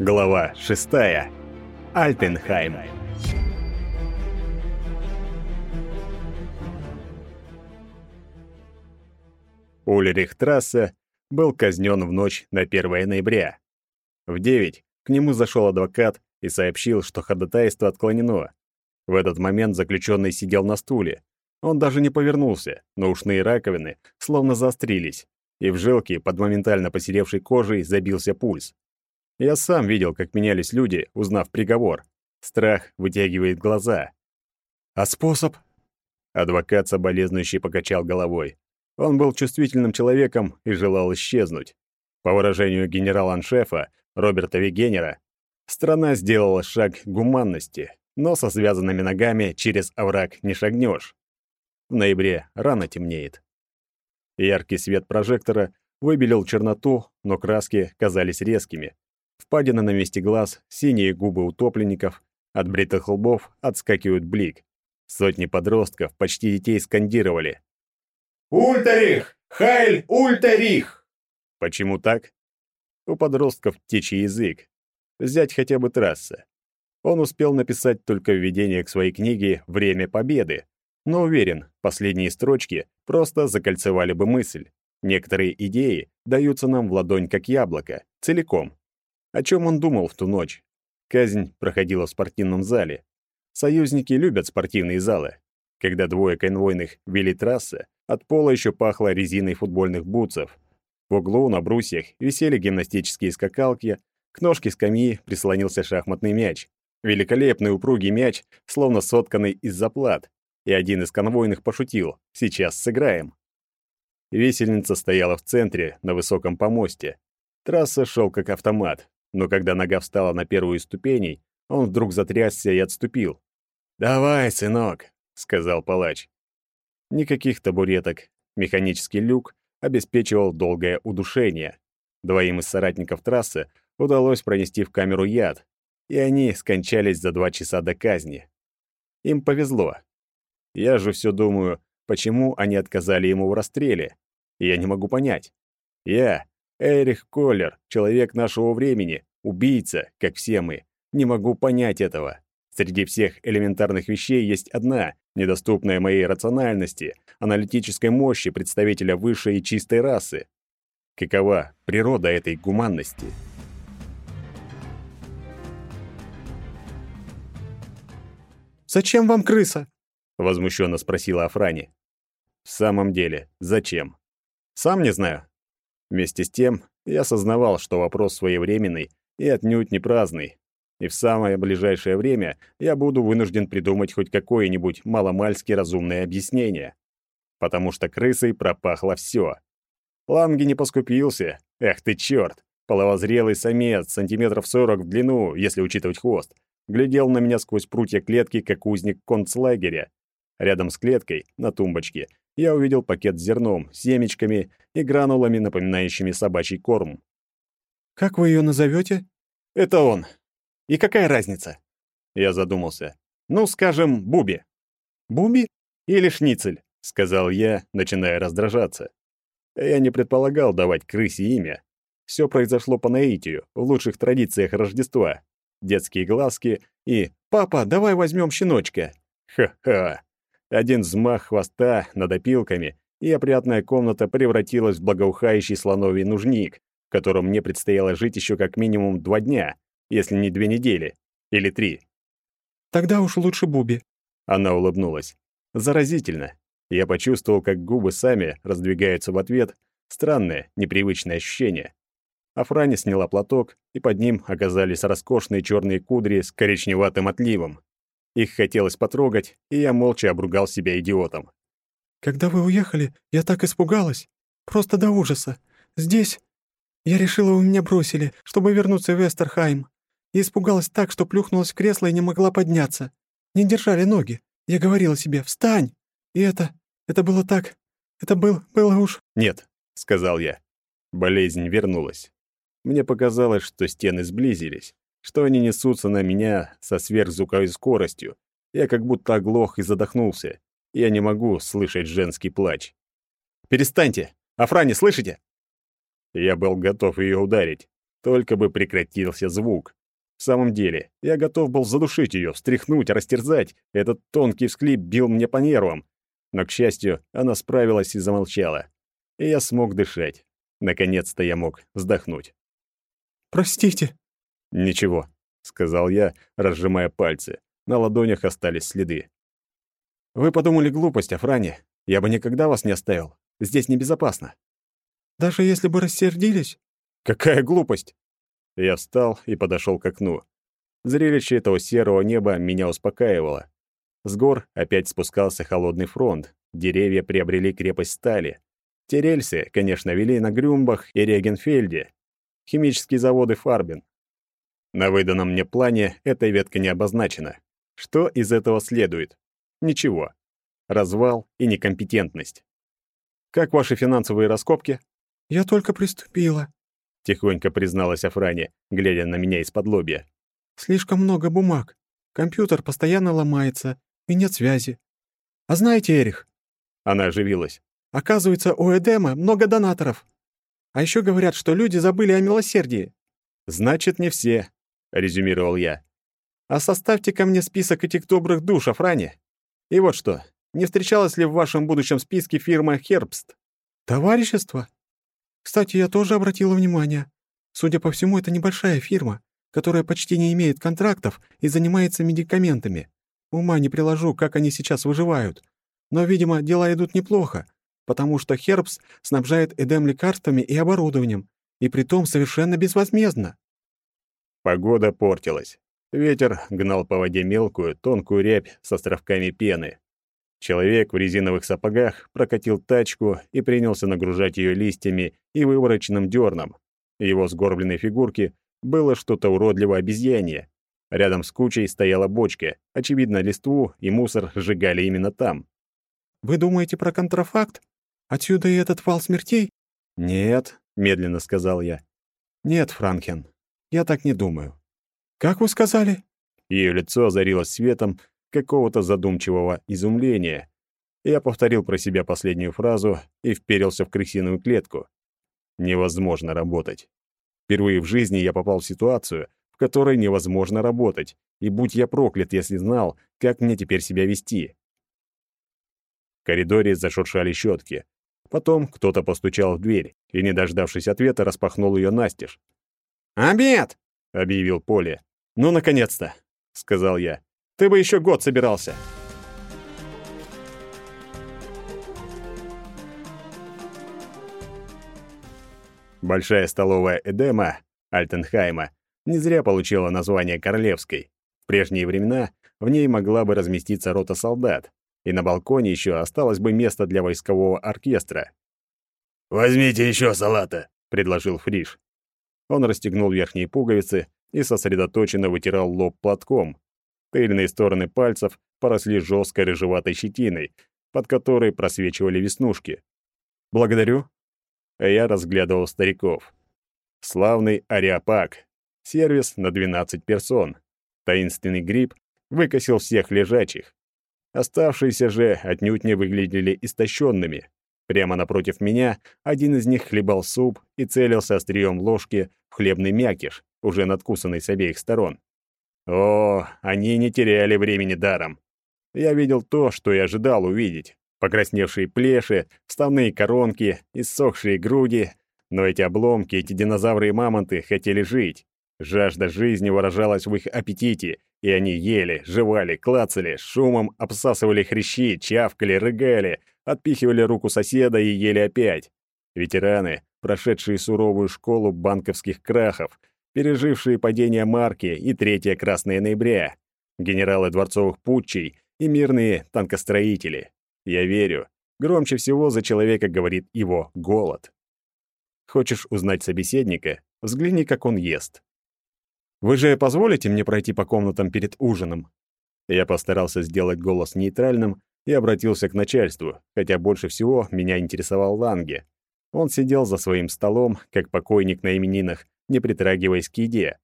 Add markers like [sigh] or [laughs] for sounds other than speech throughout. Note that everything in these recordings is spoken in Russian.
Глава 6. Альтенхайм. Ульрих Трассе был казнен в ночь на 1 ноября. В 9 к нему зашел адвокат и сообщил, что ходатайство отклонено. В этот момент заключенный сидел на стуле. Он даже не повернулся, но ушные раковины словно заострились, и в жилке под моментально посеревшей кожей забился пульс. Я сам видел, как менялись люди, узнав приговор. Страх вытягивает глаза. А способ? Адвокат соболезнующий покачал головой. Он был чувствительным человеком и желал исчезнуть. По выражению генерала-аншефа Роберта Вегенера, страна сделала шаг к гуманности, но со связанными ногами через овраг не шагнешь. В ноябре рано темнеет. Яркий свет прожектора выбелил черноту, но краски казались резкими. Впадина на месте глаз, синие губы утопленников, от бритых лбов отскакивают блик. Сотни подростков, почти детей, скандировали. «Ультарих! Хайль Ультарих!» Почему так? У подростков птичий язык. Взять хотя бы трасса. Он успел написать только введение к своей книге «Время победы», но уверен, последние строчки просто закольцевали бы мысль. Некоторые идеи даются нам в ладонь как яблоко, целиком. О чем он думал в ту ночь? Казнь проходила в спортивном зале. Союзники любят спортивные залы. Когда двое конвойных вели трассы, от пола еще пахло резиной футбольных бутсов. В углу на брусьях висели гимнастические скакалки, к ножке скамьи прислонился шахматный мяч. Великолепный упругий мяч, словно сотканный из заплат. И один из конвойных пошутил «Сейчас сыграем». Весельница стояла в центре, на высоком помосте. Трасса шел как автомат, но когда нога встала на первую ступень, он вдруг затрясся и отступил. «Давай, сынок», — сказал палач. Никаких табуреток. Механический люк обеспечивал долгое удушение. Двоим из соратников трассы удалось пронести в камеру яд, и они скончались за два часа до казни. Им повезло. Я же все думаю, почему они отказали ему в расстреле. Я не могу понять. Я, Эрих Коллер, человек нашего времени, убийца, как все мы. Не могу понять этого. Среди всех элементарных вещей есть одна, недоступная моей рациональности, аналитической мощи представителя высшей и чистой расы. Какова природа этой гуманности? «Зачем вам крыса?» — возмущенно спросила Афрани. «В самом деле, зачем? Сам не знаю. Вместе с тем, я осознавал, что вопрос своевременный и отнюдь не праздный. И в самое ближайшее время я буду вынужден придумать хоть какое-нибудь маломальски разумное объяснение. Потому что крысой пропахло все. Ланги не поскупился. Эх ты чёрт! Половозрелый самец, сантиметров сорок в длину, если учитывать хвост, глядел на меня сквозь прутья клетки, как узник концлагеря. Рядом с клеткой, на тумбочке, я увидел пакет с зерном, семечками и гранулами, напоминающими собачий корм. «Как вы ее назовете?» «Это он. И какая разница?» Я задумался. «Ну, скажем, Буби». «Буби?» «Или Шницель», — сказал я, начиная раздражаться. Я не предполагал давать крысе имя. Все произошло по наитию, в лучших традициях Рождества. Детские глазки и «Папа, давай возьмем щеночка». Ха-ха. Один взмах хвоста над опилками, и опрятная комната превратилась в благоухающий слоновий нужник, в котором мне предстояло жить еще как минимум два дня, если не две недели. Или три. «Тогда уж лучше Буби». Она улыбнулась. Заразительно. Я почувствовал, как губы сами раздвигаются в ответ. Странное, непривычное ощущение. Афрани сняла платок, и под ним оказались роскошные черные кудри с коричневатым отливом. Их хотелось потрогать, и я молча обругал себя идиотом. «Когда вы уехали, я так испугалась. Просто до ужаса. Здесь... Я решила, вы меня бросили, чтобы вернуться в Эстерхайм. И испугалась так, что плюхнулась в кресло и не могла подняться. Не держали ноги. Я говорила себе «Встань!» И это... Это было так... Это был... Было уж... «Нет», — сказал я. Болезнь вернулась. Мне показалось, что стены сблизились что они несутся на меня со сверхзвуковой скоростью. Я как будто оглох и задохнулся. Я не могу слышать женский плач. «Перестаньте! Афрани, слышите?» Я был готов ее ударить. Только бы прекратился звук. В самом деле, я готов был задушить ее, встряхнуть, растерзать. Этот тонкий всклип бил мне по нервам. Но, к счастью, она справилась и замолчала. И я смог дышать. Наконец-то я мог вздохнуть. «Простите». «Ничего», — сказал я, разжимая пальцы. На ладонях остались следы. «Вы подумали глупость о Фране. Я бы никогда вас не оставил. Здесь небезопасно». «Даже если бы рассердились?» «Какая глупость!» Я встал и подошел к окну. Зрелище этого серого неба меня успокаивало. С гор опять спускался холодный фронт, деревья приобрели крепость стали. Те рельсы, конечно, вели на Грюмбах и Регенфельде, химические заводы Фарбин. На выданном мне плане эта ветка не обозначена. Что из этого следует? Ничего. Развал и некомпетентность. Как ваши финансовые раскопки? Я только приступила, тихонько призналась Афране, глядя на меня из-под лобья. Слишком много бумаг. Компьютер постоянно ломается, и нет связи. А знаете, Эрих? Она оживилась. Оказывается, у Эдема много донаторов. А еще говорят, что люди забыли о милосердии. Значит, не все, резюмировал я. А составьте ко мне список этих добрых душ, Афране. И вот что, не встречалась ли в вашем будущем списке фирма Хербст? Товарищество? Кстати, я тоже обратила внимание. Судя по всему, это небольшая фирма, которая почти не имеет контрактов и занимается медикаментами. Ума не приложу, как они сейчас выживают. Но, видимо, дела идут неплохо, потому что Хербс снабжает Эдем лекарствами и оборудованием, и притом совершенно безвозмездно. Погода портилась. Ветер гнал по воде мелкую, тонкую рябь с островками пены. Человек в резиновых сапогах прокатил тачку и принялся нагружать ее листьями и вывороченным дерном. Его сгорбленной фигурке было что-то уродливо обезьянье. Рядом с кучей стояла бочка. Очевидно, листву и мусор сжигали именно там. «Вы думаете про контрафакт? Отсюда и этот вал смертей?» «Нет», — медленно сказал я. «Нет, Франкен, я так не думаю. «Как вы сказали?» Ее лицо озарилось светом какого-то задумчивого изумления. Я повторил про себя последнюю фразу и вперился в крысиную клетку. Невозможно работать. Впервые в жизни я попал в ситуацию, в которой невозможно работать, и будь я проклят, если знал, как мне теперь себя вести. В коридоре зашуршали щетки. Потом кто-то постучал в дверь и, не дождавшись ответа, распахнул ее настежь. «Обед!» — объявил Поле. «Ну, наконец-то!» — сказал я. «Ты бы еще год собирался!» Большая столовая Эдема, Альтенхайма, не зря получила название Королевской. В прежние времена в ней могла бы разместиться рота солдат, и на балконе еще осталось бы место для войскового оркестра. «Возьмите еще салата», — предложил Фриш. Он расстегнул верхние пуговицы и сосредоточенно вытирал лоб платком. Тыльные стороны пальцев поросли жесткой рыжеватой щетиной, под которой просвечивали веснушки. «Благодарю». А я разглядывал стариков. Славный ариапак. Сервис на 12 персон. Таинственный гриб выкосил всех лежачих. Оставшиеся же отнюдь не выглядели истощенными. Прямо напротив меня один из них хлебал суп и целился острием ложки хлебный мякиш, уже надкусанный с обеих сторон. О, они не теряли времени даром. Я видел то, что и ожидал увидеть. Покрасневшие плеши, вставные коронки, иссохшие груди. Но эти обломки, эти динозавры и мамонты хотели жить. Жажда жизни выражалась в их аппетите, и они ели, жевали, клацали, шумом обсасывали хрящи, чавкали, рыгали, отпихивали руку соседа и ели опять. Ветераны, прошедшие суровую школу банковских крахов, пережившие падение марки и третье Красное ноября, генералы дворцовых путчей и мирные танкостроители. Я верю, громче всего за человека говорит его голод. Хочешь узнать собеседника? Взгляни, как он ест. Вы же позволите мне пройти по комнатам перед ужином? Я постарался сделать голос нейтральным и обратился к начальству, хотя больше всего меня интересовал Ланге. Он сидел за своим столом, как покойник на именинах, не притрагиваясь к еде.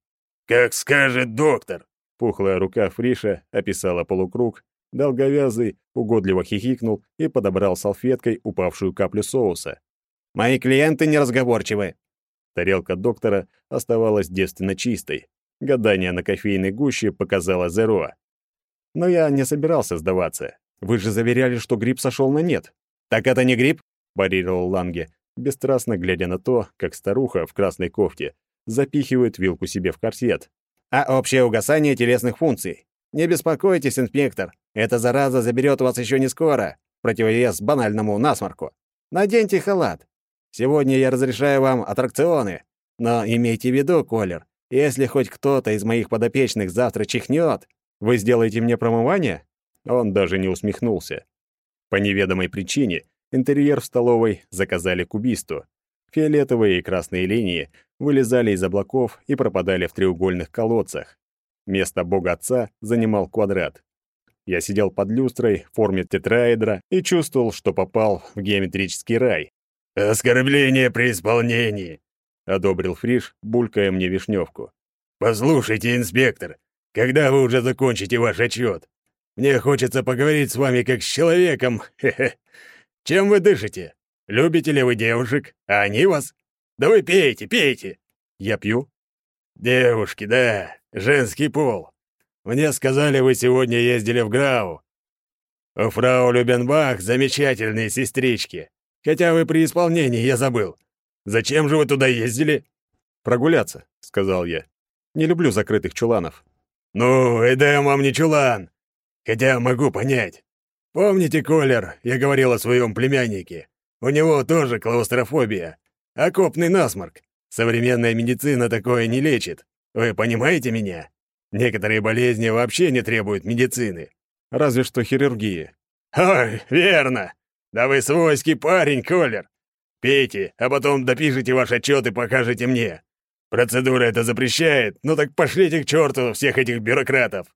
«Как скажет доктор!» Пухлая рука Фриша описала полукруг, долговязый угодливо хихикнул и подобрал салфеткой упавшую каплю соуса. «Мои клиенты неразговорчивы». Тарелка доктора оставалась девственно чистой. Гадание на кофейной гуще показало зеро. Но я не собирался сдаваться. Вы же заверяли, что гриб сошел на нет. Так это не гриб? парировал Ланге, бесстрастно глядя на то, как старуха в красной кофте запихивает вилку себе в корсет. А общее угасание телесных функций. Не беспокойтесь, инспектор. Эта зараза заберет вас еще не скоро. Противовес банальному насморку. Наденьте халат. Сегодня я разрешаю вам аттракционы. Но имейте в виду, Колер, если хоть кто-то из моих подопечных завтра чихнет, вы сделаете мне промывание? Он даже не усмехнулся. По неведомой причине интерьер в столовой заказали кубисту. Фиолетовые и красные линии вылезали из облаков и пропадали в треугольных колодцах. Место бога отца занимал квадрат. Я сидел под люстрой в форме тетраэдра и чувствовал, что попал в геометрический рай. «Оскорбление при исполнении», — одобрил Фриш, булькая мне вишневку. «Послушайте, инспектор, когда вы уже закончите ваш отчет? Мне хочется поговорить с вами как с человеком. [laughs] Хе-хе. Чем вы дышите? Любите ли вы девушек? А они вас? Да вы пейте, пейте!» «Я пью?» «Девушки, да, женский пол. Мне сказали, вы сегодня ездили в Грау. У фрау Любенбах замечательные сестрички. Хотя вы при исполнении, я забыл. Зачем же вы туда ездили?» «Прогуляться», — сказал я. «Не люблю закрытых чуланов». «Ну, Эдем вам не чулан. Хотя могу понять. Помните, Колер, я говорил о своем племяннике? У него тоже клаустрофобия. Окопный насморк. Современная медицина такое не лечит. Вы понимаете меня? Некоторые болезни вообще не требуют медицины. Разве что хирургии. Ой, верно. Да вы свойский парень, Колер. Пейте, а потом допишите ваш отчет и покажете мне. Процедура это запрещает, ну так пошлите к черту всех этих бюрократов.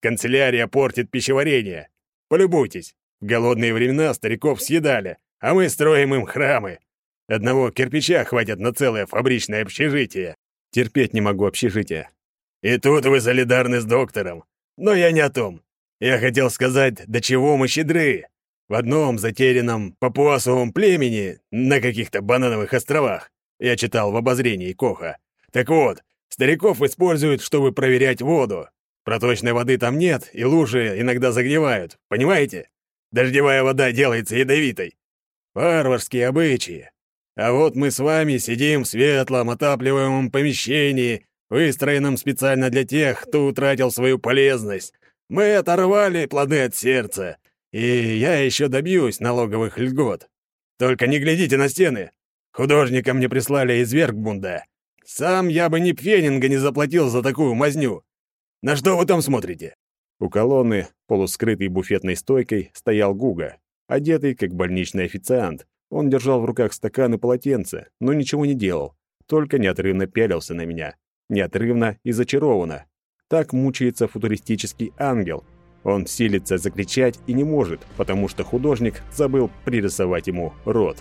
Канцелярия портит пищеварение. Полюбуйтесь. В голодные времена стариков съедали, а мы строим им храмы. Одного кирпича хватит на целое фабричное общежитие. Терпеть не могу общежитие. И тут вы солидарны с доктором. Но я не о том. Я хотел сказать, до чего мы щедры. В одном затерянном папуасовом племени на каких-то банановых островах. Я читал в обозрении Коха. Так вот, стариков используют, чтобы проверять воду. Проточной воды там нет, и лужи иногда загнивают. Понимаете? Дождевая вода делается ядовитой. Варварские обычаи. А вот мы с вами сидим в светлом, отапливаемом помещении, выстроенном специально для тех, кто утратил свою полезность. Мы оторвали плоды от сердца, и я еще добьюсь налоговых льгот. Только не глядите на стены. Художника мне прислали из Вергбунда. Сам я бы ни пфенинга не заплатил за такую мазню. На что вы там смотрите?» У колонны, полускрытой буфетной стойкой, стоял Гуга, одетый как больничный официант, он держал в руках стакан и полотенце, но ничего не делал, только неотрывно пялился на меня. Неотрывно и зачарованно. Так мучается футуристический ангел. Он силится закричать и не может, потому что художник забыл пририсовать ему рот.